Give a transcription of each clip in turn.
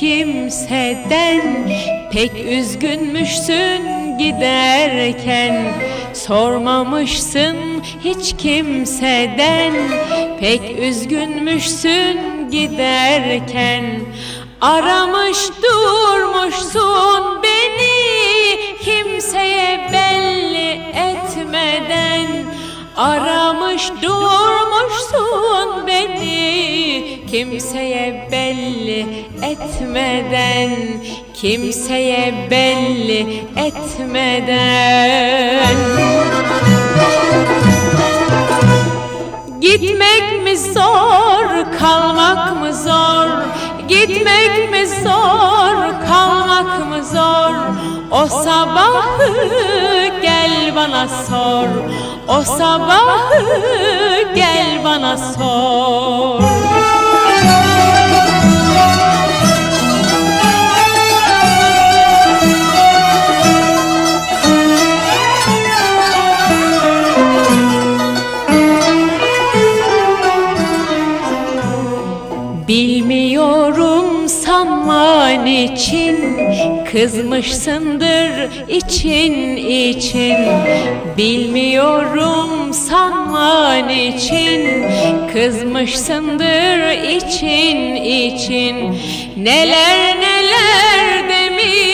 Kimseden Pek üzgünmüşsün giderken. Sormamışsın hiç kimseden Pek üzgünmüşsün giderken. Aramış durmuşsun beni Kimseye belli etmeden Kimseye belli etmeden Gitmek mi zor, kalmak mı zor? Gitmek mi zor, kalmak mı zor? O sabahı gel bana sor O sabahı gel bana sor sanman için Kızmışsındır için için. Bilmiyorum sanman için Kızmışsındır için için. Neler neler demişsindir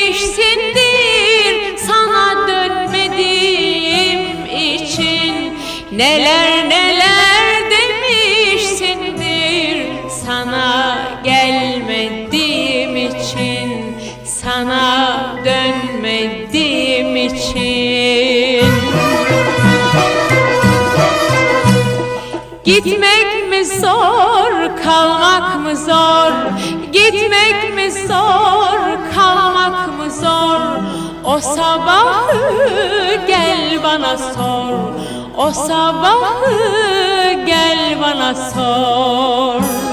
Sana dönmediğim için Gitmek mi zor, kalmak mı zor? Gitmek mi zor, kalmak mı zor? O sabahı gel bana sor. O sabahı gel bana sor.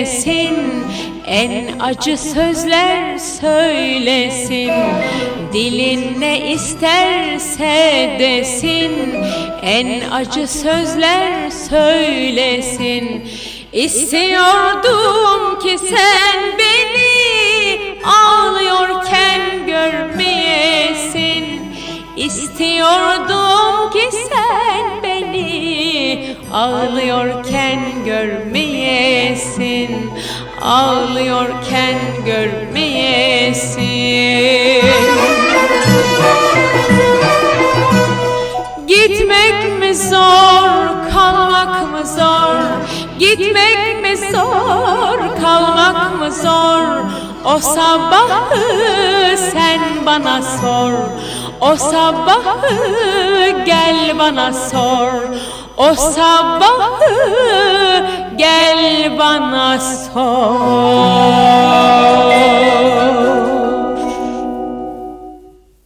Desin En acı sözler söylesin. Dilin ne isterse desin En acı sözler söylesin. İstiyordum ki sen beni Ağlıyorken görmeyesin. İstiyordum ki sen ağlıyorken görmeyesin Ağlıyorken görmeyesin Gitmek mi zor, kalmak mı zor? Gitmek mi zor, kalmak mı zor? O sabahı sen bana sor O sabahı gel bana sor. O sabahı gel bana sor